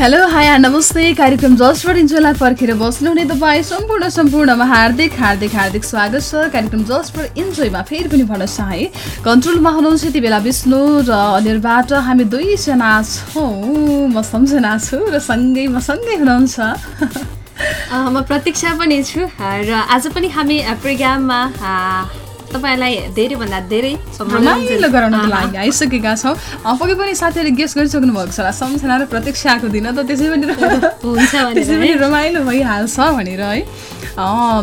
Hello hi नमस्ते कार्यक्रम for इन्जोयलाई पर्खेर बस्नुहुने तपाईँ सम्पूर्ण सम्पूर्णमा हार्दिक हार्दिक हार्दिक स्वागत छ। कार्यक्रम फर इन्जोयमा फेरि पनि भन्न चाहे। कन्ट्रोलमा हुनुहुन्छ यति बेला विष्णु र अनिलबाट हामी दुईजना छौँ। म सम्झना छु र सँगै म सँगै हुनुहुन्छ। म प्रतीक्षा पनि छु र आज पनि हामी प्रोग्राममा तपाईँलाई धेरैभन्दा धेरै रमाइलो गराउनको लागि आइसकेका छौँ। पक्कै पनि साथीहरूले गेस गरिसक्नु भएको छ सम्झना र प्रतीक्षाको दिन त त्यसै पनि हुन्छ त्यसै पनि रमाइलो भइहाल्छ भनेर है।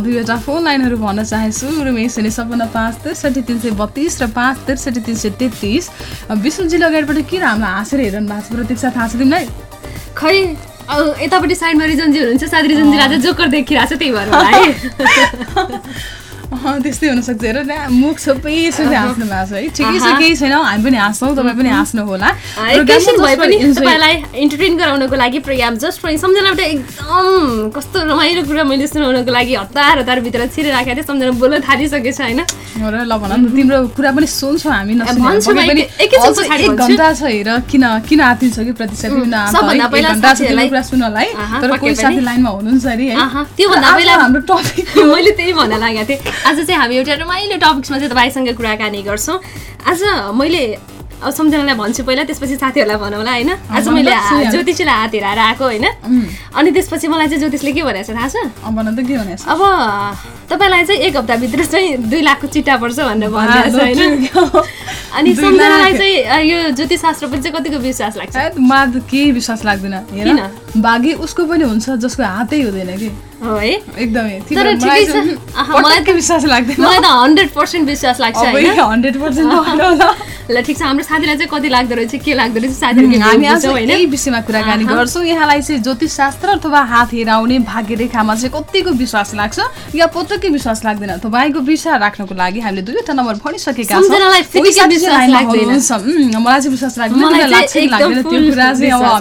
दुईवटा फोन लाइनहरू भन्न चाहे सुरुमै शून्य सपन्न पाँच त्रिसठी तिन सय बत्तिस र पाँच त्रिसठी तिन सय तेत्तिस। विष्णुजीले अगाडिबाट किन हामीलाई हाँसेर हेर्नु भएको छ? प्रतीक्षा थाहा छ तिमीलाई? खै यतापट्टि साइडमा रिजनजी हुनुहुन्छ। सायद रिजनजी राजा जोकर देखिरहेको छ त्यही भएर त्यस्तै हुनसक्छ हेर मुख सबै यसरी हाँस्नु भएको छ है। ठिकै छ केही छैन हामी पनि हाँस्छौँ तपाईँ पनि हाँस्नु होला। तपाईँलाई इन्टरटेन गराउनको लागि प्रोग्राम जस्ट फर सम्झना एउटा एकदम कस्तो रमाइलो कुरा मैले सुनाउनको लागि हतार हतारभित्र छिरिराखेको थिएँ। सम्झना बोल्न थालिसकेको छ होइन ल भन तिम्रो कुरा पनि सुन्छौँ हामी घन्टा छ हेर किन किन आतिन्छ कि प्रतिशत कुरा सुन्नलाई तर कोही साथी लाइनमा हुनुहुन्छ अरे है। त्योभन्दा पहिला हाम्रो टपिक मैले त्यही भन्न लागेको थिएँ। आज चाहिँ हामी एउटा रमाइलो टपिक्समा चाहिँ तपाईँसँग कुराकानी गर्छौँ। आज मैले अब सम्झनालाई भन्छु पहिला त्यसपछि साथीहरूलाई भनौँला होइन? आज मैले ज्योतिषलाई हात हेराएर आएको होइन? अनि त्यसपछि मलाई चाहिँ ज्योतिषले के भनेको छ थाहा छ? अब तपाईँलाई चाहिँ एक हप्ताभित्र चाहिँ दुई लाखको चिट्टा पर्छ भनेर भनिरहेको छ होइन? अनि सम्झनालाई चाहिँ यो ज्योतिष शास्त्र पनि चाहिँ कतिको विश्वास लाग्छ? केही विश्वास लाग्दैन बाघी उसको पनि हुन्छ जसको हातै हुँदैन कि। है? एकदमै। तर ठिकै छ। मलाई विश्वास लाग्दैन। मलाई त हन्ड्रेड पर्सेन्ट विश्वास लाग्छ हन्ड्रेड पर्सेन्ट ल ठिक छ हाम्रो साथीलाई चाहिँ कति लाग्दो रहेछ के लाग्दो रहेछ साथीहरू हामी आज यही विषयमा कुराकानी गर्छौँ। यहाँलाई चाहिँ ज्योतिष शास्त्र अथवा हात हेराउने भाग्य रेखामा चाहिँ कतिको विश्वास लाग्छ या पटक्कै विश्वास लाग्दैन? तपाईँको विषय राख्नको लागि हामीले दुईवटा नम्बर भनिसकेका छौँ। मलाई चाहिँ विश्वास लाग्दैन।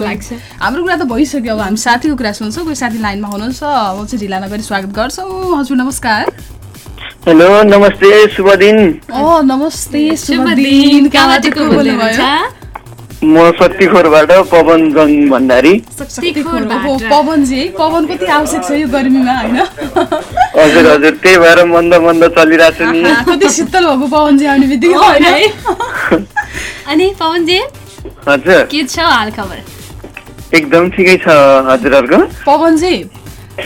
अब हाम्रो कुरा त भइसक्यो। अब हामी साथीको कुरा सुन्छौँ कोही साथी लाइनमा हुनुहुन्छ। म चाहिँ ढिला नगरी स्वागत गर्छौँ। हजुर नमस्कार। हेलो नमस्ते शुभ दिन। ओ नमस्ते शुभ दिन। कहाँबाट बोल्नुभयो? म शक्तिखोरबाट पवन जङ भण्डारी। पवनजी पवन कति आवश्यक छ यो गर्मीमा होइन? हजुर हजुर त्यही भएर मन्द मन्द चलिरहेको छ नि कति शीतल भएको पवनजी आउने बित्तिकै अनि पवनजी? हजुर। के छ हाल खबर? एकदम ठिकै छ हजुरहरूको पवनजी।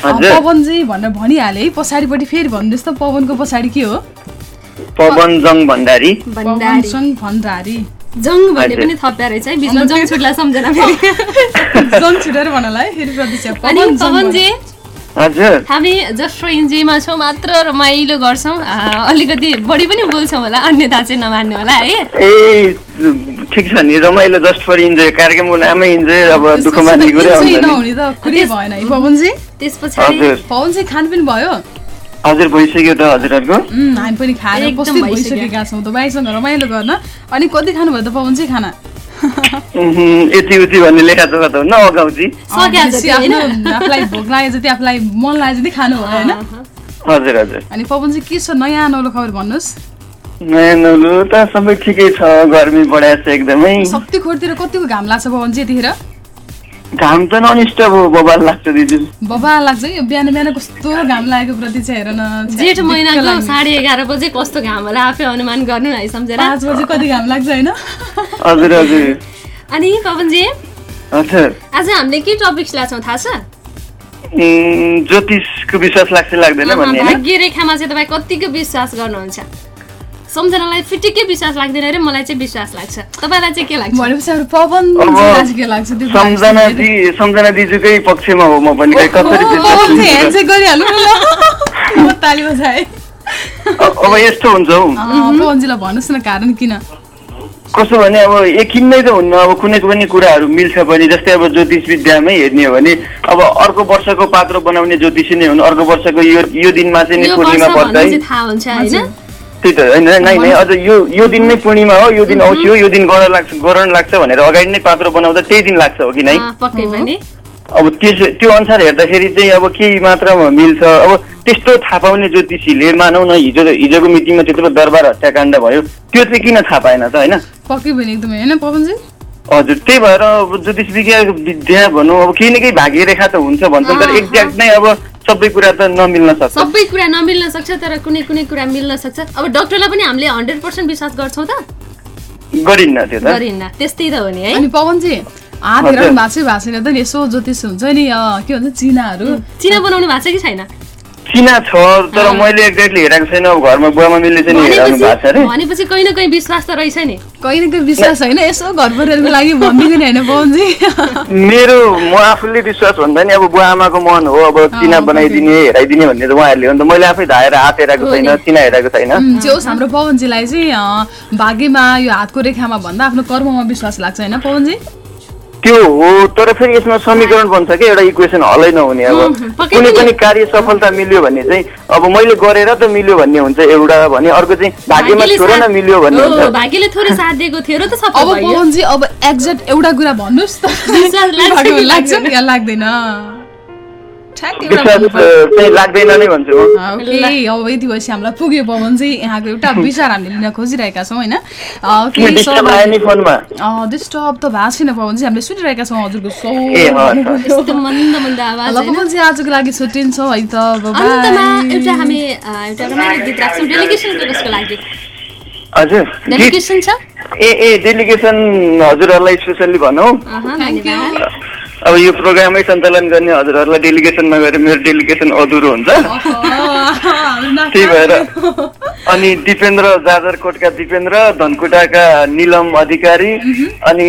पवनजी भनेर भनिहाले पछाडिपट्टि फेरि भन्नुहोस् त पवनको पछाडि के हो? पवन जङ भण्डारी। भण्डारी। जङ भन्ने पनि थप्या रहेछ है बिचमा जङ छुट्ला सम्झना फेरि जङ छुटेर भन्नलाई फेरि प्रतीक्षा। पवनजी हामी जस्ट इन्जेमा छौँ मात्र रमाइलो गर्छौँ। अलिकति बढी पनि बोल्छौँ होला अन्यथा चाहिँ नमान्नु होला है। ए ठिक छ नि रमाइलो जस्ट फर इन्जोय कार्यक्रमको नामै इन्जोय अब दुःख मान्ने कुरै भएन पवनजी। त्यस पछाडि पवनजी खानपिन भयो? हजुर भइसक्यो त हजुरहरूको हामी पनि खाएर उपस्थित भइसकेका छौँ तपाईँसँग रमाइलो गर्न। अनि कति खानुभयो त पवनजी खाना? यति उति भन्ने लेखा जोखा त हुन्न अगाउजी आफूलाई भोक लागे जति आफूलाई मन लागे जति खानु हो होइन? हजुर हजुर। अनि पवन चाहिँ के छ नयाँ नौलो खबर भन्नुहोस्। नयाँ नौलो त सबै ठिकै छ गर्मी बढाएको छ एकदमै। शक्ति खोरतिर कतिको घाम लाग्छ पवन चाहिँ यतिखेर? घाम त ननिष्ट बबाल लाग्छ दिदी। बबाल लाग्छ यो बिहान बिहान कस्तो घाम लागेको प्रति चाहिँ हेर न जेठ महिनाको साढे एघार बजे कस्तो घाम होला? आफै अनुमान गर्नु है सम्झेर। पाँच बजे कति घाम लाग्छ होइन? हजुर हजुर। अनि पवनजी हजुर। आज हामीले के टपिक्स ल्याएको थाहा छ? ज्योतिषको विश्वास लाग्छ लाग्दैन भन्ने भाग्य रेखामा चाहिँ तपाईँ कतिको विश्वास गर्नुहुन्छ? सम्झनालाई फिटिकै विश्वास लाग्दैन अरे मलाई चाहिँ विश्वास लाग्छ। तपाईँलाई चाहिँ के लाग्छ? भनेपछि पवन के लाग्छ? सम्झना दिजुकै पक्षमा हो म पनि कसरी गरिहाल्नु ताली बजाए अब यस्तो हुन्छ हौ। पवनजीलाई भन्नुहोस् न कारण किन? कसो भने अब एकिन्नै त हुन्न अब कुनै पनि कुराहरू मिल्छ पनि जस्तै अब ज्योतिष विद्यामै हेर्ने हो भने अब अर्को वर्षको पात्र बनाउने ज्योतिषी नै हुन् अर्को वर्षको यो यो दिनमा चाहिँ नि पूर्णिमा चाहिँ थाहा हुन्छ होइन? त्यही त होइन नै नै अझ यो यो दिन नै पूर्णिमा हो यो दिन औँसी हो यो दिन ग्रहण लाग्छ ग्रहण लाग्छ भनेर अगाडि नै पात्र बनाउँदा त्यही दिन लाग्छ हो कि नै? अँ, पक्कै पनि। अब त्यस त्यो अनुसार हेर्दाखेरि चाहिँ अब केही मात्रामा मिल्छ अब त्यस्तो थाहा पाउने ज्योतिषीले मानौ न हिजो हिजोको मिटिङमा त्यत्रो दरबार हत्याकाण्ड भयो त्यो चाहिँ किन थाहा पाएन त होइन? पक्कै पनि एकदमै होइन पवनजी? हजुर त्यही भएर अब ज्योतिष विज्ञान विद्या भनौँ अब केही न केही भाग्य रेखा त हुन्छ भन्छन् तर एक्ज्याक्ट नै अब सबै कुरा त नमिल्न सक्छ। सबै कुरा नमिल्न सक्छ तर कुनै कुनै कुरा मिल्न सक्छ। अब डक्टरलाई पनि हामीले हन्ड्रेड पर्सेन्ट विश्वास गर्छौँ त। गरिन्न त्यो त। गरिन्न। त्यस्तै त हो नि है। अनि पवनजी हाततिर हजुर। भाँच्यो भाँचेर त नि यसो ज्योतिष हुन्छ नि के भन्छ चिनाहरू। चिना बनाउनु भएको छ कि छैन? चिना छ तर मैले एक्ज्याक्टली हेरेको छैन अब घरमा बुवा मम्मीले चाहिँ नि हेराउनु भएको छ अरे। भनेपछि कहीँ न कहीँ विश्वास त रहेछ नि। कहीँ न कहीँ विश्वास होइन यसो घर परिवारको लागि भनिदिएको नि होइन पवनजी। मेरो म आफूले विश्वास भन्दा नि अब बुवा आमाको मन हो अब चिना बनाइदिने हेराइदिने भन्ने त उहाँहरूले हो नि त। मैले आफै धाएर हात हेराएको हो छैन नि। चिना हेराएको छैन। जे होस् हाम्रो पवनजीलाई चाहिँ भाग्यमा यो हातको रेखामा भन्दा आफ्नो कर्ममा विश्वास लाग्छ होइन पवनजी? त्यो हो तर फेरि यसमा समीकरण बन्छ कि एउटा इक्वेसन हलै नहुने अब। कुनै पनि। कार्य सफलता मिल्यो भने चाहिँ अब मैले गरेर त मिल्यो भन्ने हुन्छ एउटा भने अर्को चाहिँ भाग्यमा छोरो न मिल्यो भन्ने हो, हुन्छ भाग्यले थोरै साथ दिएको थियो र त अब पवनजी अब एक्ज्याक्ट एउटा कुरा भन्नुहोस् त। लाग्छ? या लाग्दैन। अब यति भएपछि हामीलाई पुग्यो पवन चाहिँ यहाँको एउटा विचार हामीले लिन खोजिरहेका छौँ होइन? डिस्टर्ब त भएको छैन पवन चाहिँ हामीले सुनिरहेका छौँ हजुरको सो पवन चाहिँ आजको लागि छुट्टिन्छौँ है त अन्तमा बाई एउटा हामी अ, एउटा रमाइलो गीत राख्छौँ। डेलिगेसनको कसको लागि। हजुर गीत- डेलिगेसन छ? ए ए डेलिगेसन हजुरहरूलाई स्पेसल्ली भनौँ। अब यो प्रोग्रामै सञ्चालन गर्ने हजुरहरूलाई डेलिगेसन नगरे मेरो डेलिगेसन अधुरो हुन्छ। त्यही भएर अनि दिपेन्द्र जाजरकोटका दिपेन्द्र धनकुटाका निलम अधिकारी अनि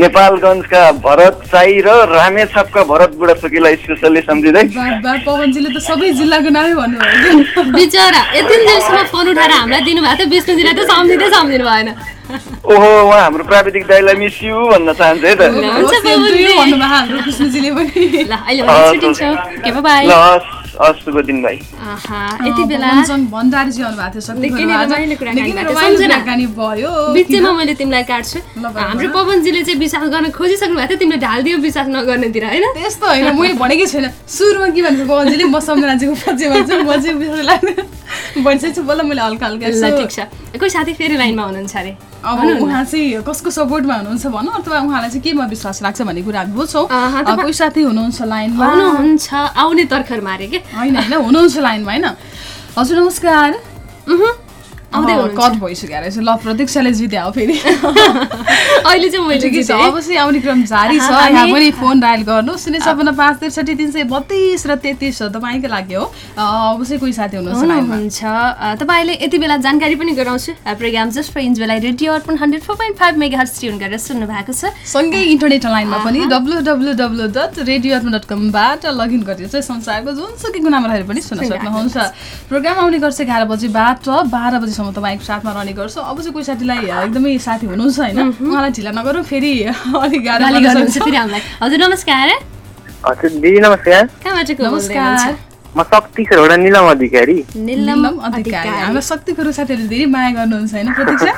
नेपालगञ्जका भरत साई र रामेछापका भरत बुढाथोकीलाई स्पेसल्ली सम्झिँदै। पवनजीले त सबै जिल्लाको नामै भन्नुभयो। बिचरा यति जेलसम्म फोन उठाएर हामीलाई दिनुभएको थियो विष्णुजीलाई त सम्झिँदै सम्झिनु भएन। ओहो उहाँ हाम्रो प्राविधिक दाईलाई मिस यु भन्न चाहन्छ है त। हस् शुभ दिन भाइ। यति बेला भण्डारीजी आउनुभएको थियो सक्ने निकै नै रमाइलो कुराकानी निकै नै भएको थियो। बिचमा मैले तिमीलाई काट्छु। हाम्रो पवनजीले चाहिँ विश्वास गर्न खोजिसक्नु भएको थियो तिमीले ढालिदियो विश्वास नगर्नेतिर होइन? त्यस्तो होइन मैले भनेकै छैन। सुरुमा के भनेको पवनजीले म सम्झनाजीको पछि भन्छु म चाहिँ बिर्सेर लाग्दैन भनिसकेको छु बोल मैले हल्का हल्का ठिक छ। कोही साथी फेरि लाइनमा हुनुहुन्छ अरे? अब उहाँ चाहिँ कसको सपोर्टमा हुनुहुन्छ भनौँ अथवा उहाँलाई चाहिँ केमा विश्वास राख्छ भन्ने कुरा हामी बुझ्छौँ कोही साथी हुनुहुन्छ लाइनमा। आउनुहुन्छ आउने तर्खर मारे के? होइन होइन हुनुहुन्छ लाइनमा होइन। हजुर नमस्कार। आउँदै कट भइसक्यो रहेछ ल प्रतीक्षाले जित्या हो फेरि। अहिले चाहिँ मैले ठिकै छ। अवश्य आउने क्रम जारी छ। यहाँ पनि फोन डायल गर्नुहोस्। शून्य छपन्न पाँच त्रिसठी तिन सय बत्तिस र तेत्तिस हो तपाईँकै लागि हो। अवश्य कोही साथी हुनुहुन्छ तपाईँले यति बेला जानकारी पनि गराउँछु। Program just for इन्जोयलाई radio Arpan hundred four point five mega hertz tune गरेर सुन्नु भएको छ। सँगै इन्टरनेट लाइनमा पनि W W W dot radio Arpan dot कमबाट login गरेर चाहिँ संसारको जुनसुकै कुनामा रहेर पनि सुन्न सक्नुहुन्छ। प्रोग्राम आउने गर्छ एघार बजीबाट बाह्र बजीसम्म तपाईँको साथमा रहने गर्छौँ। अब चाहिँ कोही साथीलाई एकदमै साथी हुनुहुन्छ होइन? उहाँलाई ढिला नगरौँ फेरि अलिक गाह्रो हजुर नमस्कार। दिदी नमस्कार। कहाँबाट नमस्कार? म शक्तिखेरबाट निलम अधिकारी। निलम निलम अधिकारी। हाम्रो शक्तिखोर साथीहरूले धेरै माया गर्नुहुन्छ होइन प्रतीक्षा।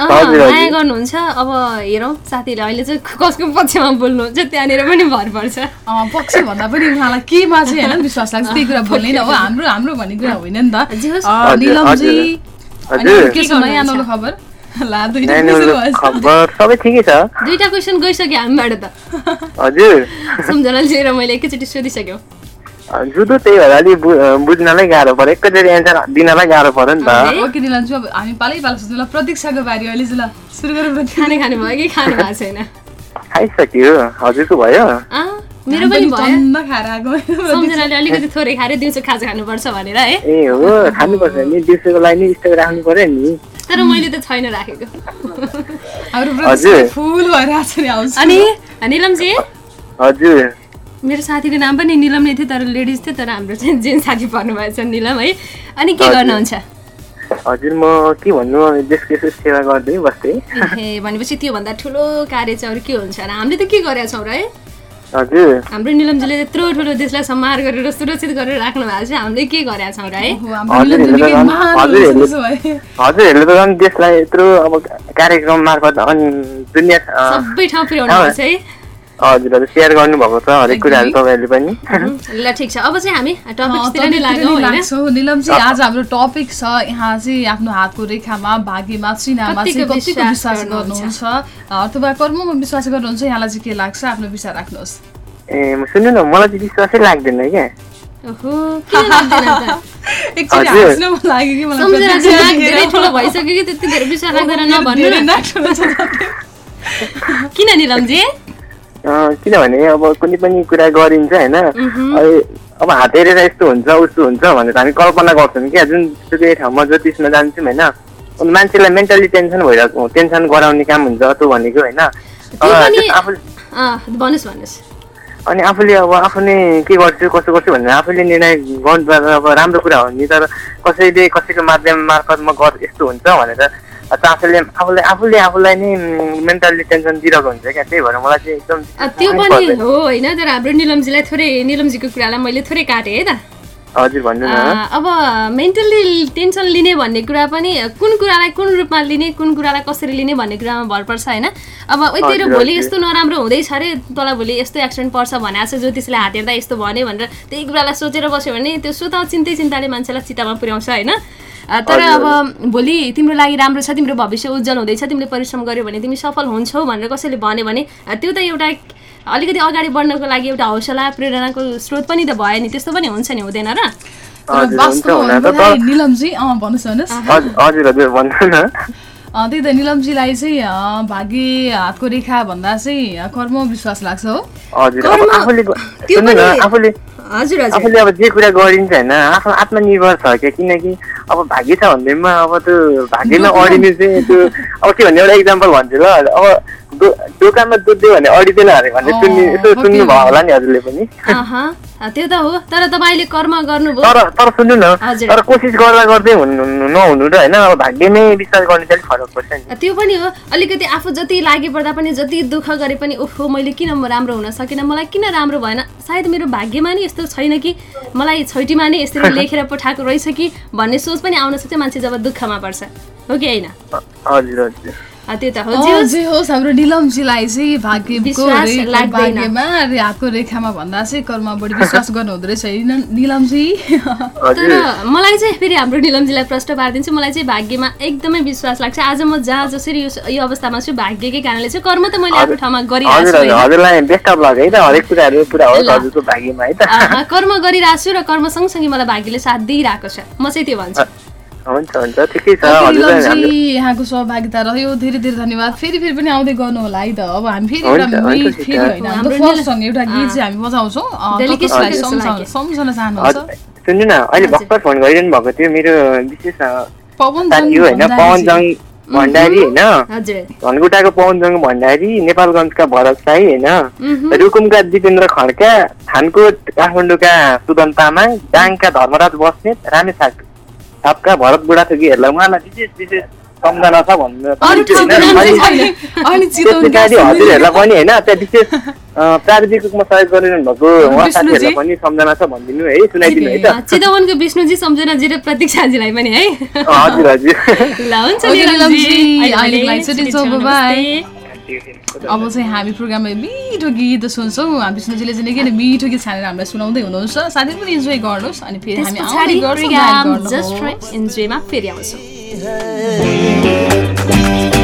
माया गर्नुहुन्छ। अब हेरौँ साथीहरूले अहिले चाहिँ कसको पक्षमा बोल्नुहुन्छ त्यहाँनिर पनि भर पर्छ। अँ, पक्ष भन्दा पनि उहाँलाई केमा चाहिँ होइन विश्वास लाग्छ। त्यही कुरा बोल्ने हो हाम्रो हाम्रो भन्ने कुरा होइन नि त। हजुर, निलमजी खबर? ला दुईटा नानीहरू question भएछ। खबर। सबै ठिकै छ। दुईटा क्वेसन गइसक्यो हामीबाट त। हजुर। सम्झनाले लिएर मैले एकैचोटि सोधिसक्यो। जुदो त्यही भएर अलिक बुझ्नलाई गाह्रो पर्यो एकैचोटि एन्सर दिनलाई गाह्रो पर्यो नि त? ओके निलमजी अब हामी पालै पालो सोध्नु ल प्रतीक्षाको बारी अहिले ल सुरु गरौँ प्रतीक्षा खाने खानु भयो कि खानु भएको छैन? खाइसक्यो। हजुरको भयो। मेरो पनि? सम्झनाले अलिकति थोरै खाएर दिउँसो खाजा खानुपर्छ भनेर है। ए हो खानुपर्छ नि। दिउँसोको लागि नि स्टक राख्नु पर्यो नि। तर मैले त छैन राखेको। फुल भएर अनि निलमजी? हजुर। मेरो साथीको नाम पनि निलम नै थियो तर लेडिज थियो तर हाम्रो चाहिँ जेन्स साथी पर्नु भएछ निलम है। अनि के। गर्नुहुन्छ? हजुर म के भन्नु देशको सेवा गर्दै बस्थेँ ए भनेपछि त्योभन्दा ठुलो कार्य चाहिँ अरू के हुन्छ र हामीले त के गरेका छौँ र है? हाम्रो निलमजीले यत्रो ठुलो देशलाई सम्हार गरेर सुरक्षित गरेर राख्नु भएको छ हामीले के गरेका छौँ र है। हजुरहरूले त झन् देशलाई यत्रो अब कार्यक्रम मार्फत अनि दुनियाँ अ, सबै ठाउँ पुर्याउनु भएको छ है। हजुर हजुर सेयर गर्नुभएको छ हरेक कुराहरू तपाईँहरूले पनि। ल ठिक छ। अब चाहिँ हामी टपिक्सतिर नै लाग्छौँ। निलमजी आज हाम्रो टपिक छ। यहाँ चाहिँ आफ्नो हातको रेखामा भाग्यमा चिनामा चाहिँ कतिको विश्वास गर्नुहुन्छ? अथवा कर्ममा विश्वास गर्नुहुन्छ? यहाँलाई चाहिँ के लाग्छ? आफ्नो विचार राख्नुहोस्। ए म सुन्नु न मलाई चाहिँ विश्वासै लाग्दैन क्या। ओहो किन चाहिँ निलमजी? किनभने अब कुनै पनि कुरा गरिन्छ होइन। अब हात हेरेर यस्तो हुन्छ उस्तो हुन्छ भनेर हामी कल्पना गर्छौँ क्या। जुन सुकै ठाउँमा ज्योतिषमा जान्छौँ होइन अनि मान्छेलाई मेन्टली टेन्सन भइरहेको टेन्सन गराउने काम हुन्छ त्यो भनेको होइन। अनि आफूले अब आफू नै के गर्छु कसो गर्छु भनेर आफूले निर्णय गर्नु अब राम्रो कुरा हो नि तर कसैले कसैको माध्यम मार्फत म गर यस्तो हुन्छ भनेर आफूले आफूले आफूले आफूलाई नै मेन्टल्ली टेन्सन दिइरहेको हुन्छ क्या त्यही भएर मलाई चाहिँ एकदम त्यो पनि। हो होइन तर हाम्रो निलमजीलाई थोरै निलमजीको कुरालाई मैले थोरै काटेँ है त हजुर भन्नु न। अँ, अब मेन्टल्ली टेन्सन लिने भन्ने कुरा पनि कुन कुरालाई कुन रूपमा लिने कुन कुरालाई कसरी लिने भन्ने कुरामा भर पर्छ होइन? अब ओइ तेरो भोलि। यस्तो नराम्रो हुँदैछ अरे तँलाई भोलि यस्तो एक्सिडेन्ट पर्छ भनेको छ ज्योतिषले हात हेर्दा यस्तो भन्यो भनेर त्यही कुरालाई सोचेर बस्यो भने त्यो स्वत चिन्तै चिन्ताले मान्छेलाई चितामा पुर्याउँछ होइन? तर अब भोलि तिम्रो लागि राम्रो छ तिम्रो भविष्य उज्जवल हुँदैछ तिमीले परिश्रम गर्यो भने तिमी सफल हुन्छौ भनेर कसैले भन्यो भने त्यो त एउटा अलिकति अगाडि बढ्नको लागि एउटा हौसला प्रेरणाको स्रोत पनि त भयो नि त्यस्तो पनि हुन्छ नि हुँदैन र? निलमजी त्यही त निलमजीलाई चाहिँ भाग्य हातको रेखा भन्दा चाहिँ कर्म विश्वास लाग्छ हो। आफूले अब जे कुरा गरिन्छ होइन आफ्नो आत्मनिर्भर छ क्या? किनकि अब भाग्य छ भन्दैमा अब त्यो भाग्यमा अडिनु चाहिँ त्यो अब के भन्ने एउटा इक्जाम्पल भन्छु ल। अब दोकानमा दुध दियो भने अडिँदैन अरे भन्ने अँ, सुन्ने यसो सुन्नुभयो होला नि हजुरले पनि। त्यो त हो तर तपाईँले कर्म गर्नुभयो। तर तर सुन्नु न। तर कोसिस गर्दा गर्दै हुनु नहुनु र होइन अब भाग्यमै विश्वास गर्ने चाहिँ फरक पर्छ नि। त्यो पनि हो अलिकति आफू जति लागि पर्दा पनि जति दुःख गरे पनि ओहो मैले किन म राम्रो हुन सकिनँ मलाई किन राम्रो भएन? सायद मेरो भाग्यमा नि यस्तो छैन कि मलाई छैटीमा नै यसरी लेखेर पठाएको रहेछ कि भन्ने सोच पनि आउन सक्छ मान्छे जब दुःखमा पर्छ। हो कि होइन? हजुर हजुर। त्यो त हो। अँ, जे होस्, जे होस् हाम्रो निलमजीलाई चाहिँ भाग्यको विश्वास रे- लाग्दैन। भाग्यमा रे हातको रेखामा भन्दा चाहिँ कर्ममा बढी विश्वास गर्नु हुँदो रहेछ निलमजी? तर मलाई चाहिँ फेरि हाम्रो निलमजीलाई प्रश्न पारिदिन्छु। मलाई चाहिँ भाग्यमा एकदमै विश्वास लाग्छ। आज म जहाँ जसरी यो यो अवस्थामा छु भाग्यकै कारणले चाहिँ कर्म त मैले आफ्नो ठाउँमा गरिरहेको छु कर्म गरिरहेको छु र कर्म सँगसँगै मलाई भाग्यले साथ दिइरहेको छ। म चाहिँ त्यो भन्छु। हुन्छ हुन्छ। ठिकै छ यहाँको सहभागिता रह्यो। धेरै धेरै धन्यवाद। फेरि फेरि पनि आउँदै गर्नु होला है त। अब हामी फेरि एउटा फेरि। होइन हाम्रो हाम्रो फर्स्ट निल- सङ्ग एउटा गीत चाहिँ हामी बजाउँछौँ। सम्झाउन चाहनुहुन्छ। सुन्नु न अहिले भर्खर फोन गरिरहनु भएको थियो। मेरो विशेष पवन साथी होइन पवनजङ भण्डारी होइन। हजुर। धनकुटाको पवनजङ भण्डारी नेपालगञ्जका भरत साई होइन। रुकुमका दिपेन्द्र खड्का थानकोट काठमाडौँका सुदन तामाङ डाङका धर्मराज बस्नेत रामेछाप छापका भरत बुढाथोकीहरूलाई उहाँलाई विशेष विशेष सम्झना छ भन्नु हजुरहरूलाई पनि होइन त्यहाँ विशेष प्राविधिक रूपमा सहयोग गरिरहनु भएको उहाँ। साथीहरूलाई पनि सम्झना छ भनिदिनु है सुनाइदिनु है त। चितवनको विष्णुजी सम्झनाजी र प्रतीक्षाजीलाई पनि है। हजुर हजुर। ल हुन्छ अब चाहिँ हामी प्रोग्राममा मिठो गीत सुन्छौँ। विष्णुजीले चाहिँ निकै नै मिठो गीत छानेर हामीलाई सुनाउँदै हुनुहुन्छ। साथीहरू पनि इन्जोय गर्नुहोस् अनि फेरि हामी पछाडि आउँदै गर्छौँ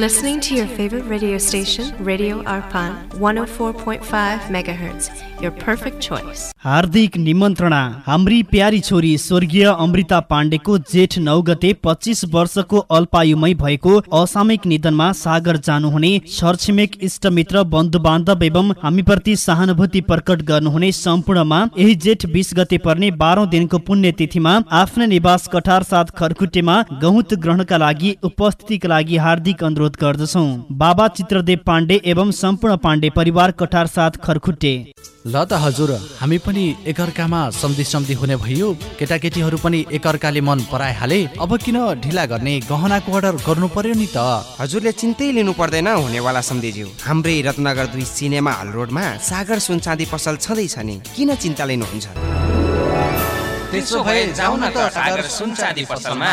You're listening to your favorite radio station, Radio Arpan, 104.5 megahertz. Your perfect choice. हार्दिक निमन्त्रणा हाम्री प्यारी छोरी स्वर्गीय अमृता पाण्डेको जेठ नौ गते पच्चिस वर्षको अल्पायुमै भएको असामयिक निधनमा सागर जानुहुने छरछिमेक इष्टमित्र बन्धु बान्धव एवं हामीप्रति सहानुभूति प्रकट गर्नुहुने सम्पूर्णमा यही जेठ बिस गते पर्ने बाह्रौं दिनको पुण्यतिथिमा आफ्नो निवास कठार साथ खरखुट्टेमा गहुँत ग्रहणका लागि उपस्थितिका लागि हार्दिक अनुरोध गर्दछौ। बाबा चित्रदेव पाण्डे एवं सम्पूर्ण पाण्डे परिवार कठार साथ खरखुट्टे ल त हजुर हामी पनि एकअर्कामा सम्धि सम्धि हुने भयो। केटाकेटीहरू पनि एकअर्काले मन पराइहाले। अब किन ढिला गर्ने गहनाको अर्डर गर्नु पर्यो नि त? हजुरले चिन्तै लिनु पर्दैन हुनेवाला सम्धिज्यू हाम्रै रत्नगर दुई सिनेमा हल रोडमा सागर सुनचाँदी पसल छँदैछ नि। किन चिन्ता लिनुहुन्छ? त्यसो भए जाउँ न त सागर सुनचाँदी पसलमा।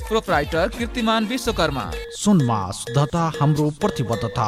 प्रोप्राइटर कीर्तिमान विश्वकर्मा सुनमा शुद्धता हाम्रो प्रतिबद्धता।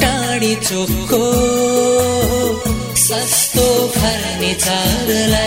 टाढी चोकको सस्तो फर्निचरलाई।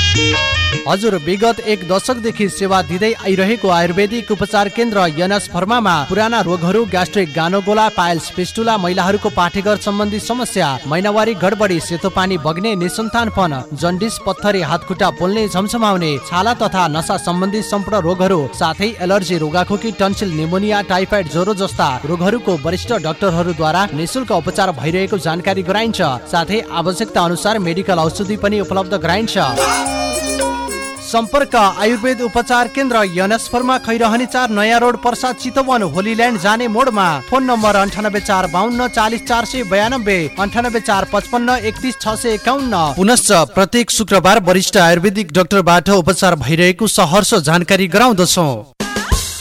हजुर विगत एक दशकदेखि सेवा दिँदै आइरहेको आयुर्वेदिक उपचार केन्द्र यनस फर्मामा पुराना रोगहरू ग्यास्ट्रिक गानोगोला पाइल्स पिस्टुला महिलाहरूको पाठेघर सम्बन्धी समस्या महिनावारी गडबडी सेतो पानी बग्ने निसन्तानपन जन्डिस पत्थरी हातखुट्टा पोल्ने झमझमाउने छाला तथा नसा सम्बन्धी सम्पूर्ण रोगहरू साथै एलर्जी रोगाखोकी टन्सिल निमोनिया टाइफाइड ज्वरो जस्ता रोगहरूको वरिष्ठ डाक्टरहरूद्वारा निशुल्क उपचार भइरहेको जानकारी गराइन्छ साथै आवश्यकता अनुसार मेडिकल औषधि पनि उपलब्ध गराइन्छ। सम्पर्क आयुर्वेद उपचार केन्द्र यनस्फरमा खैरहनी चार नयाँ रोड पर्सा चितवन होलील्यान्ड जाने मोडमा। फोन नम्बर अन्ठानब्बे चार बाहन्न चालिस चार सय बयानब्बे अन्ठानब्बे चार पचपन्न एकतिस छ सय एकाउन्न। पुनश्च प्रत्येक शुक्रबार वरिष्ठ आयुर्वेदिक डाक्टरबाट उपचार भइरहेको सहर्ष जानकारी गराउँदछौ।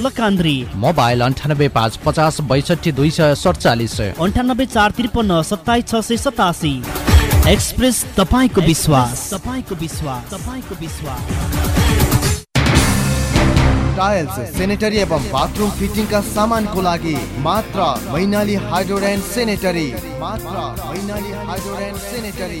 लकान्द्री मोबाइल अन्ठानब्बे पाँच पचास बैसठी दुई सय सडचालिस। अन्ठानब्बे चार त्रिपन्न सत्ताइस छ सय सतासी। एक्सप्रेस तपाईँको विश्वास। तपाईँको विश्वास। तपाईँको विश्वास। टाइल्स सेनेटरी एवं बाथरूम फिटिङका सामानको लागि मात्र मैनाली हाइड्रोड एन्ड सेनेटरी मात्र मैनाली हाइड्रोड एन्ड सेनेटरी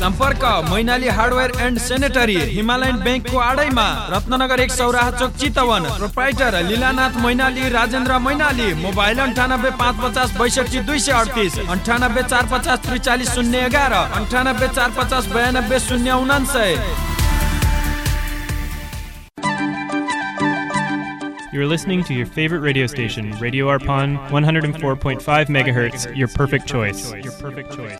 सम्पर्क Mainali hardware and sanitary Himalayan ब्याङ्कको आडैमा रत्नगर एक सौराहा चोक चितवन प्रोप्राइटर लीलानाथ मैनाली राजेन्द्र मैनाली मोबाइल अन्ठानब्बे पाँच पचास बैसठी दुई सय अडतिस अन्ठानब्बे चार पचास त्रिचालिस शून्य एघार अन्ठानब्बे चार पचास बयानब्बे शून्य उनान्सय You're listening to your favorite radio station, Radio Arpon, 104.5 megahertz, your perfect choice. Your perfect choice.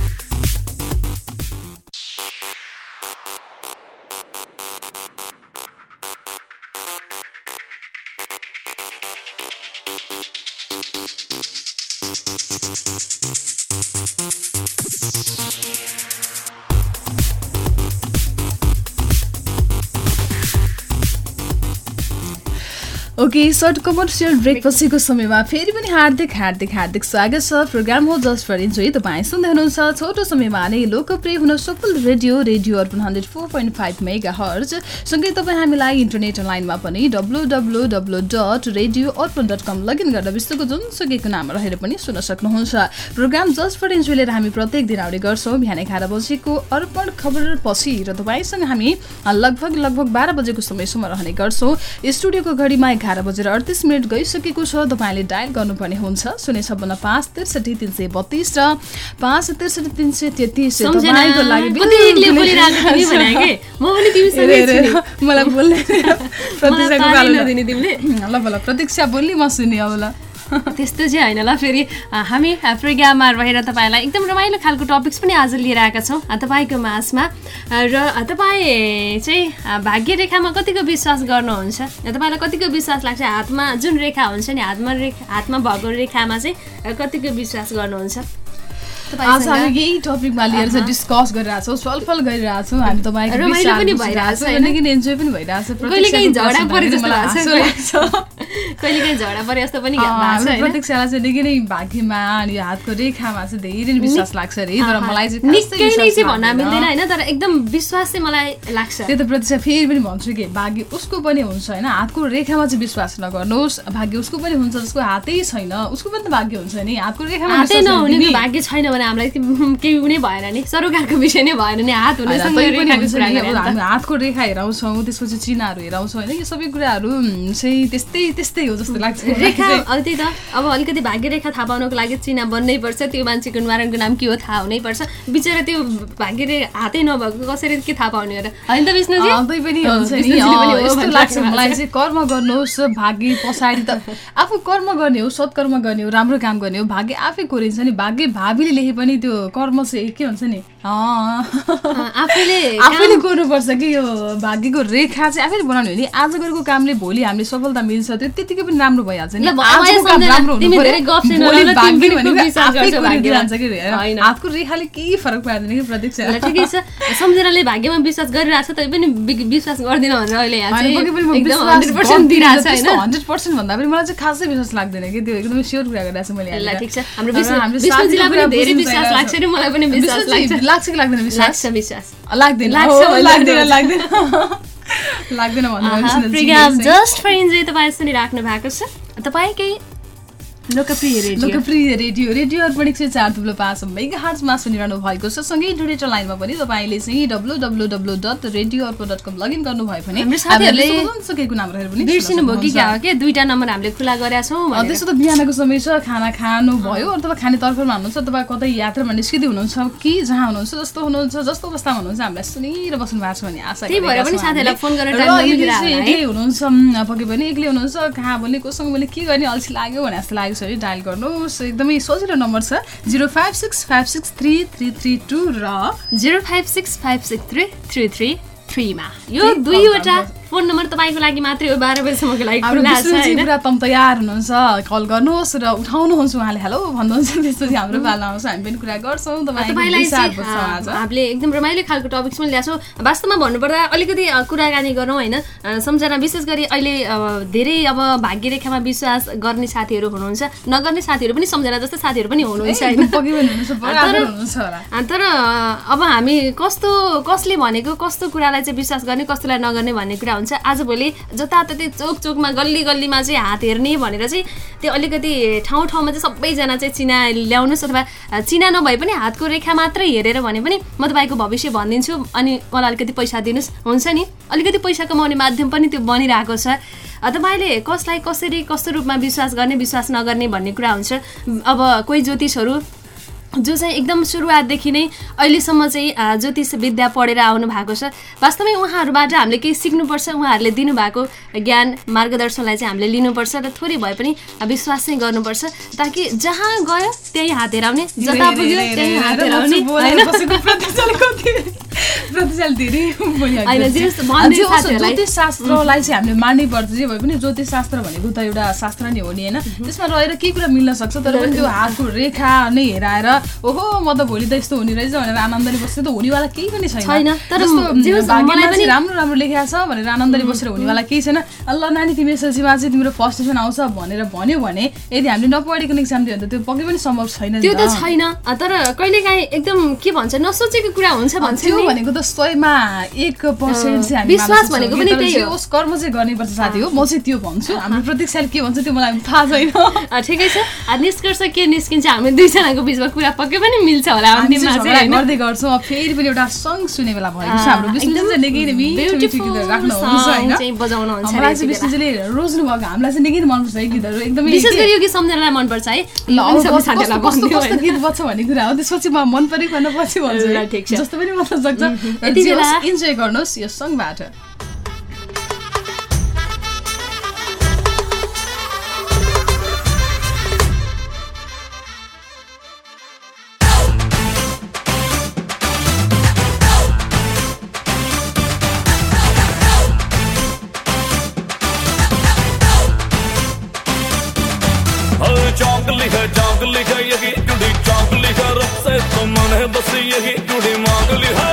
Okay short commercial break पछिको समयमा फेरि पनि हार्दिक हार्दिक हार्दिक स्वागत छ। प्रोग्राम हो जस्ट फर इन्जोय। तपाईँ सुन्दै हुनुहुन्छ छोटो समयमा नै लोकप्रिय हुन सफल radio radio Arpan hundred four point five mega hertz सँगै तपाईँ हामीलाई इन्टरनेट अनलाइनमा पनि W W W dot radio Arpan dot com log in गरेर विश्वको जुनसुकैको नाम रहेर पनि सुन्न सक्नुहुन्छ। प्रोग्राम जस्ट फर इन्जोय लिएर हामी प्रत्येक दिन आउने गर्छौँ। बिहान एघार बजेको अर्पण खबर पछि र तपाईँसँग हामी लगभग लगभग बाह्र बजेको समयसम्म रहने गर्छौँ। स्टुडियोको घडीमा एघार बजेर अडतिस मिनट गइसकेको छ। तपाईँले डायल गर्नुपर्ने हुन्छ। शून्य छपन्न पाँच त्रिसठी तिन सय बत्तिस र पाँच त्रिसठी तिन सय तेत्तिस। तपाईँको लागि मलाई बोल्ने ल ल प्रतीक्षा बोल्ने म सुने अब ल। त्यस्तो चाहिँ होइन ल फेरि हामी प्रोग्राममा रहेर तपाईँलाई एकदम रमाइलो खालको टपिक्स पनि आज लिएर आएका छौँ तपाईँको माझमा। र तपाईँ चाहिँ भाग्य रेखामा कतिको विश्वास गर्नुहुन्छ? तपाईँलाई कतिको विश्वास लाग्छ? हातमा जुन रेखा हुन्छ नि हातमा रेखा हातमा भएको रेखामा चाहिँ कतिको विश्वास गर्नुहुन्छ? आज हामी यही टपिकमा लिएर चाहिँ डिस्कस गरिरहेछौँ छलफल गरिरहेछौँ हामी तपाईँको रमाइलो पनि भइरहेछ इन्जोय पनि भइरहेछ कहिले काहीँ झगडा परे जस्तो पनि प्रत्यक्षलाई चाहिँ निकै नै भाग्यमा अनि हातको रेखामा चाहिँ धेरै नै विश्वास लाग्छ अरे तर मलाई चाहिँ निकै नै चाहिँ भन्न मिल्दैन होइन तर एकदम विश्वास चाहिँ मलाई लाग्छ। त्यो त प्रतीक्षा फेरि पनि भन्छु कि भाग्य उसको पनि हुन्छ होइन हातको रेखामा चाहिँ विश्वास नगर्नुहोस् भाग्य उसको पनि हुन्छ जसको हातै छैन उसको पनि त भाग्य हुन्छ नि हातको रेखामा हातै नहुने भाग्य छैन भने हामीलाई केही नै भएन नि सरोकारको विषय नै भएन नि हात हुने हामी हातको रेखा हेराउँछौँ त्यसपछि चिनाहरू हेराउँछौँ होइन यो सबै कुराहरू चाहिँ त्यस्तै त्यस्तै हो जस्तो लाग्छ। रेखा त्यही त। अब अलिकति भाग्य रेखा थाहा पाउनको लागि चिना बन्नै पर्छ। त्यो मान्छेको नारायणको नाम के हो थाहा हुनैपर्छ बिचरा त्यो भाग्य रे हातै नभएको कसरी के थाहा पाउने र होइन त विष्णुजी? पनि हुन्छ लाग्छ मलाई चाहिँ। कर्म गर्नुहोस् भाग्य पछाडि त आफू कर्म गर्ने हो सत्कर्म गर्ने हो राम्रो काम गर्ने हो भाग्य आफै कोरिन्छ नि। भाग्य भावीले लेखे पनि त्यो कर्म चाहिँ के हुन्छ नि? आफैले आफैले गर्नुपर्छ कि यो भाग्यको रेखा चाहिँ आफैले बनाउने हो नि आज गरेको कामले भोलि हामीले सफलता मिल्छ त्यो त्यतिकै पनि राम्रो भइहाल्छ नि। हातको रेखाले केही फरक पार्दैन कि प्रतीक्षा? ल, ठिकै छ। सम्झनाले भाग्यमा विश्वास गरिरहेको छ तै पनि विश्वास गर्दिन भनेर अहिले हन्ड्रेड पर्सेन्ट दिइरहेको छ होइन। त्यस्तो 100% भन्दा पनि मलाई चाहिँ खासै विश्वास लाग्दैन कि त्यो एकदमै स्योर कुरा गरिरहेको छु मैले। ठिक छ। हाम्रो हाम्रो धेरै विश्वास लाग्छ मलाई पनि विश्वास लाग्छ। लाग्छ कि लाग्दैन विश्वास विश्वास लाग्दैन लाग्दैन। लाग्दैन लाग्दैन चिन्दैछ। जस्ट फर इन्जोय तपाईँ सुनिराख्नु भएको छ तपाईँकै लोकप्रिय रेडियो। लोकप्रिय रेडियो। रेडियो अर्पण एक सय चार थुप्रो पाँच मेगा हार्समा सुनिरहनु भएको छ। सँगै इन्टरनेट लाइनमा पनि तपाईँले चाहिँ W W W dot radio Arpan dot com log in गर्नुभयो भने नाम रहेर पनि बिर्सिनु भयो कि क्या हो के दुईटा नम्बर हामीले खुला गरेका छौँ त्यसो त बिहानको समय छ खाना खानु भयो अथवा खाने तर्फमा हुनुहुन्छ अथवा कतै यात्रामा निस्किँदै हुनुहुन्छ कि जहाँ हुनुहुन्छ जस्तो हुनुहुन्छ जस्तो अवस्थामा हुनुहुन्छ हामीलाई सुनिएर बस्नु भएको छ भन्ने आशा त्यही भएर पनि साथीहरूलाई। फोन गरेर हुनुहुन्छ पक्कै पनि एक्लै हुनुहुन्छ कहाँ बोल्ने कोसँग बोल्ने के गर्ने अल्छी लाग्यो भने जस्तो लागेको छ भने डायल गर्नुहोस्। एकदमै सजिलो नम्बर छ zero five six five six three three three two र zero five six five six three three three थ्रीमा यो दुईवटा फोन नम्बर तपाईँको लागि मात्रै हो बाह्र बजीसम्मको लागि पुरा तयार हुनुहुन्छ कल गर्नुहोस् र उठाउनुहुन्छ उहाँले। हेलो भन्नुहुन्छ त्यसपछि हाम्रो पाला आउँछ हामी पनि कुरा गर्छौँ। तपाईँलाई हामीले एकदम रमाइलो खालको टपिक्स पनि ल्याएको छौँ। वास्तवमा भन्नुपर्दा अलिकति कुराकानी गरौँ होइन? सम्झना विशेष गरी अहिले धेरै अब भाग्यरेखामा विश्वास गर्ने साथीहरू हुनुहुन्छ। नगर्ने साथीहरू पनि सम्झना जस्तै साथीहरू पनि हुनुहुन्छ होइन? तर अब हामी कस्तो कसले भनेको कस्तो कुरालाई चाहिँ विश्वास गर्ने कस्तोलाई नगर्ने भन्ने कुरा हुन्छ। आजभोलि जताततै चोक चोकमा गल्ली गल्लीमा चाहिँ हात हेर्ने भनेर चाहिँ त्यो अलिकति ठाउँ ठाउँमा चाहिँ सबैजना चाहिँ चिना ल्याउनुहोस् अथवा चिना नभए पनि हातको रेखा मात्रै हेरेर भने पनि म तपाईँको भविष्य भनिदिन्छु अनि मलाई अलिकति पैसा दिनुहोस्। हुन्छ नि? अलिकति पैसा कमाउने माध्यम पनि त्यो बनिरहेको छ। तपाईँले कसलाई कसरी कस्तो रूपमा विश्वास गर्ने विश्वास नगर्ने भन्ने कुरा हुन्छ। अब कोही ज्योतिषहरू जो चाहिँ एकदम सुरुवातदेखि नै अहिलेसम्म चाहिँ ज्योतिष विद्या पढेर आउनु भएको छ वास्तवमै उहाँहरूबाट हामीले केही सिक्नुपर्छ उहाँहरूले दिनुभएको ज्ञान मार्गदर्शनलाई चाहिँ हामीले लिनुपर्छ र थोरै भए पनि विश्वास चाहिँ गर्नुपर्छ ताकि जहाँ गयो त्यही हात हेराउने जता पुग्यो त्यही हात हेराउने? प्रतिशाल धेरै शास्त्रलाई चाहिँ हामीले मान्नै पर्छ जे भए पनि ज्योतिष शास्त्र भनेको त एउटा शास्त्र नै हो नि होइन? त्यसमा रहेर केही कुरा मिल्न सक्छ? तर पनि त्यो हातको रेखा नै हेराएर ओहो म त भोलि त यस्तो हुने रहेछ भनेर आनन्दले बसेर त हुनेवाला केही पनि छैन। राम्रो राम्रो लेखेको छ भनेर आनन्दले बसेर हुनेवाला केही छैन। ल नानी तिमी एसएलसीमा चाहिँ तिम्रो फर्स्ट डिभिजन आउँछ भनेर भन्यो भने यदि हामीले नपढेको इक्जाम दियो भने त त्यो पक्कै पनि सम्भव छैन नि त्यो त छैन। तर कहिलेकाहीँ एकदम के भन्छ नसोचेको कुरा हुन्छ भन्छ। भनेको त सयमा एक पर्सेन्ट चाहिँ विश्वास भनेको पनि त्यही हो। कर्म चाहिँ गर्नुपर्छ साथी हो म चाहिँ त्यो भन्छु। हाम्रो प्रतीक्षाले के भन्छ त्यो मलाई थाहा छैन। ठिकै छ। निष्कर्ष के निस्किन्छ हामी दुईजनाको बिचमा कुरा पक्कै पनि मिल्छ होला? गर्दै गर्छौँ। फेरि पनि एउटा सङ्ग सुने बेला भएको छ हाम्रो विष्णुजी चाहिँ निकै राख्नुहुन्छ होइन। विष्णुजीले रोज्नु भएको हामीलाई चाहिँ निकै मनपर्छ है गीतहरू। एकदमै विशेष गरी यो गीत सम्झनालाई मनपर्छ है? गीत बज्छ भन्ने कुरा हो। त्यसपछि म मन परिकन पछि भन्छु। जस्तो पनि बन्न यति बेला- इन्जोय गर्नुहोस् यो सङ्गबाट चौंकली है यही जुड़ी चौंकली है। रब से तो मन है बस यही जुड़ी मांग है।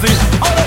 easy.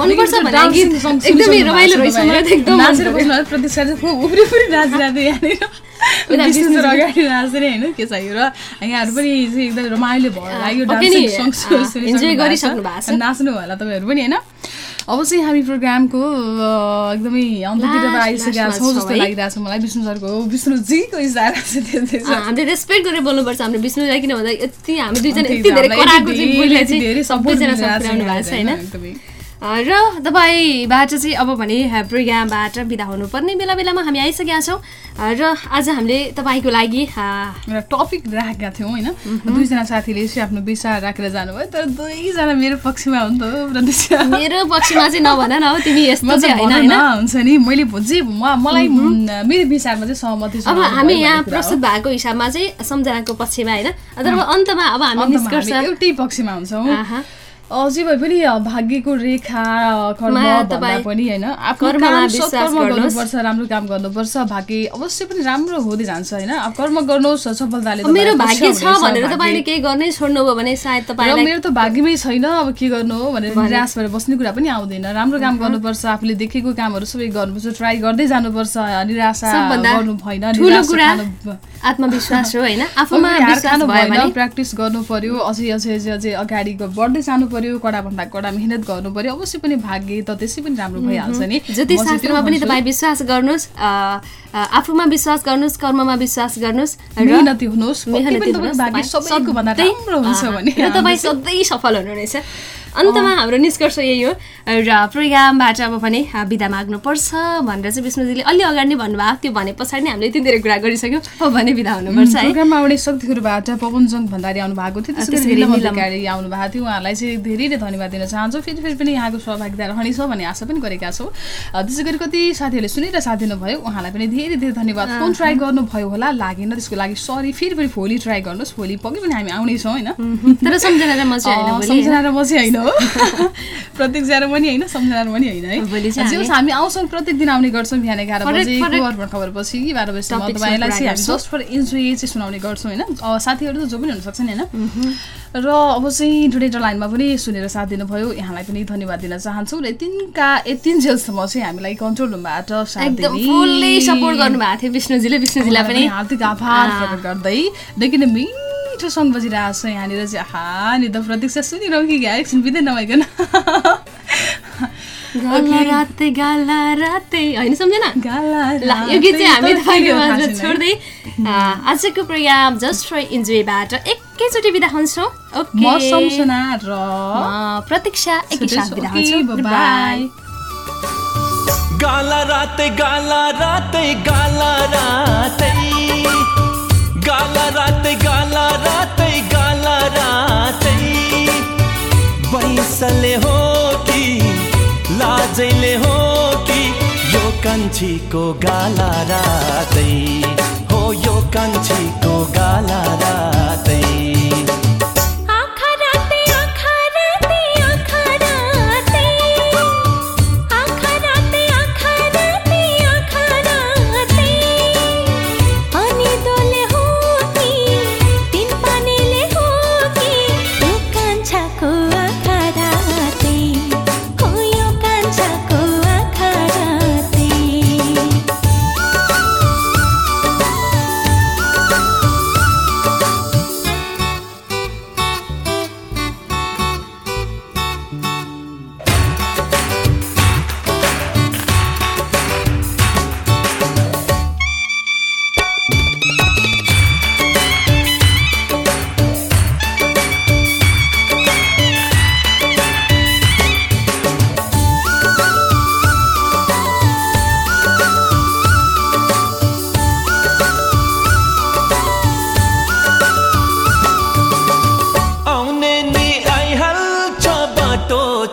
मनपर्छ भने गीत एकदमै रमाइलो रहेछ मलाई त एकदम प्रतीक्षा चाहिँ उफ्री यहाँनिर अगाडि होइन के चाहियो र यहाँहरू पनि चाहिँ एकदम रमाइलो भयो लाग्यो पक्कै नि, डान्स अँ, enjoy गरिसक्नु भएको छ। नाच्नु होला तपाईँहरू पनि होइन अब चाहिँ हामी प्रोग्रामको एकदमै अन्त्यतिर Last- आइसकेका छौँ जस्तो। लागिरहेको छ मलाई विष्णु सरको विष्णुजीको इसारा हामीले रेस्पेक्ट गरेर बोल्नुपर्छ हाम्रो विष्णुलाई किन भन्दा यति हामी दुईजना यति धेरै कराएको चाहिँ भएको छ होइन र तपाईँबाट चाहिँ अब भने प्रोग्रामबाट बिदा हुनुपर्ने बेला बेलामा हामी आइसकेका छौँ। र आज हामीले तपाईँको लागि एउटा टपिक राखेका थियौँ होइन? दुईजना साथीले चाहिँ आफ्नो विचार राखेर जानुभयो तर दुईजना मेरो पक्षमा हो नि त हो, प्रतीक्षा मेरो पक्षमा चाहिँ नभन न हो तिमी यस्तो म चाहिँ हुन्छ नि मैले जे मलाई मेरो विचारमा चाहिँ सहमति अब हामी यहाँ। प्रस्तुत भएको हिसाबमा चाहिँ सम्झनाको पक्षमा होइन? तर अन्तमा अब हामी निष्कर्ष एउटै पक्षमा हुन्छौँ। अझै भए पनि भाग्यको रेखा तपाईँ पनि होइन। गर्नुपर्छ राम्रो काम गर्नुपर्छ भाग्य अवश्य पनि राम्रो हुँदै जान्छ होइन अब कर्म गर्नुहोस् सफलताले मेरो भाग्य छ भनेर। तपाईँले केही गर्नै छोड्नुभयो भने सायद र तपाईँलाई मेरो त भाग्यमै छैन अब के गर्नु हो भनेर भने। निराश भएर बस्ने कुरा पनि आउँदैन राम्रो काम गर्नुपर्छ आफूले देखेको कामहरू सबै गर्नुपर्छ ट्राई गर्दै जानुपर्छ निराशा गर्नु भएन आत्मविश्वास हो होइन आफूमा प्र्याक्टिस गर्नु पर्यो अझै अझै अझै अगाडि बढ्दै जानु पर्यो कडाभन्दा कडा मिहिनेत गर्नु पर्यो अवश्य पनि भाग्य त त्यसै पनि राम्रो भइहाल्छ नि। ज्योतिष त्यो शास्त्रमा पनि। तपाईँ विश्वास गर्नुहोस् आफूमा विश्वास गर्नुहोस् कर्ममा विश्वास गर्नुहोस् मेहनती हुनुहोस् सबैको भन्दा राम्रो हुन्छ भने तपाईँ सधैँ सफल हुनुहुनेछ। अन्तमा हाम्रो निष्कर्ष यही हो। र प्रोग्रामबाट अब भने बिदा माग्नुपर्छ भनेर चाहिँ विष्णुजीले अलि अगाडि नै भन्नुभएको थियो। भने पछाडि नै हामीले यति धेरै कुरा गरिसक्यौँ। अब भने बिदा हुनुपर्छ है। प्रोग्राममा आउने शक्तिहरूबाट पवनजङ भण्डारी आउनु भएको थियो त्यसै गरी आउनु भएको थियो। उहाँलाई चाहिँ धेरै नै धन्यवाद दिन चाहन्छु। फेरि फेरि पनि यहाँको सहभागिता रहनेछ भन्ने आशा पनि गरेका छौँ। त्यसै गरी कति साथीहरूले सुनेर साथ दिनुभयो उहाँलाई पनि धेरै धेरै धन्यवाद। फोन ट्राई गर्नुभयो होला लागेन। त्यसको लागि सरी फेरि फेरि भोलि ट्राई गर्नुहोस्। भोलि पक्कै पनि हामी आउनेछौँ होइन? तर सम्झना र म चाहिँ होइन हो? प्रत्येक ज्यारो पनि होइन सम्झना पनि होइन है। भोलि चाहिँ जे होस् हामी- आउँछौँ प्रत्येक दिन आउने गर्छौँ बिहान एघार फरक अर्पण खबर पछि बाह्र बजीसम्म तपाईँलाई चाहिँ हामी। जस्ट फर इन्जोय चाहिँ सुनाउने गर्छौँ होइन? साथीहरू त जो पनि हुनसक्छ नि होइन? र अब चाहिँ टुडेटर लाइनमा पनि सुनेर साथ दिनुभयो। यहाँलाई पनि धन्यवाद दिन चाहन्छु र यतिनका यतिन्जेलसम्म चाहिँ हामीलाई कन्ट्रोल रुमबाट सपोर्ट गर्नुभएको थियो विष्णुजीले। विष्णुजीलाई पनि हार्दिक आभार। प्रकट गर्दै देखिन मिठो सङ्ग बजिरहेको छ यहाँनिर चाहिँ। हा नि त प्रतीक्षा सुनिरहँ कि क्या? एकछिन बित्दै नभइकन। गाला राते गाला राते। होइन सम्झेन? गाला ल यो गीत चाहिँ हामी तपाईँको माझमा। छोड्दै आजको प्रोग्राम जस्ट फर इन्जोयबाट एकैचोटि बिदा हुन्छौँ। प्रतीक्षा एकैसाथ बिदा ओके, हुन्छु। बाई। बाई गाला राते गाला राते गाला कान्छीको गाला रातै हो यो कान्छीको गाला रातै।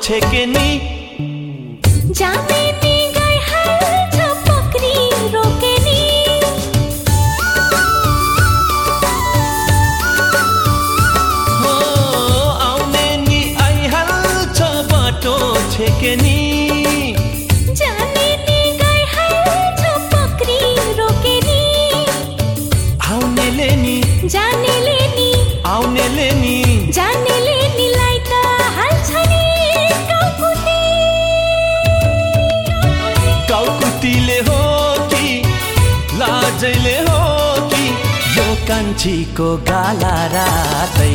taking me कान्छीको गाला रातै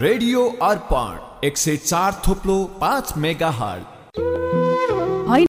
रेडियो अर्पण एक से चार थोप्लो पाँच मेगा हर्ट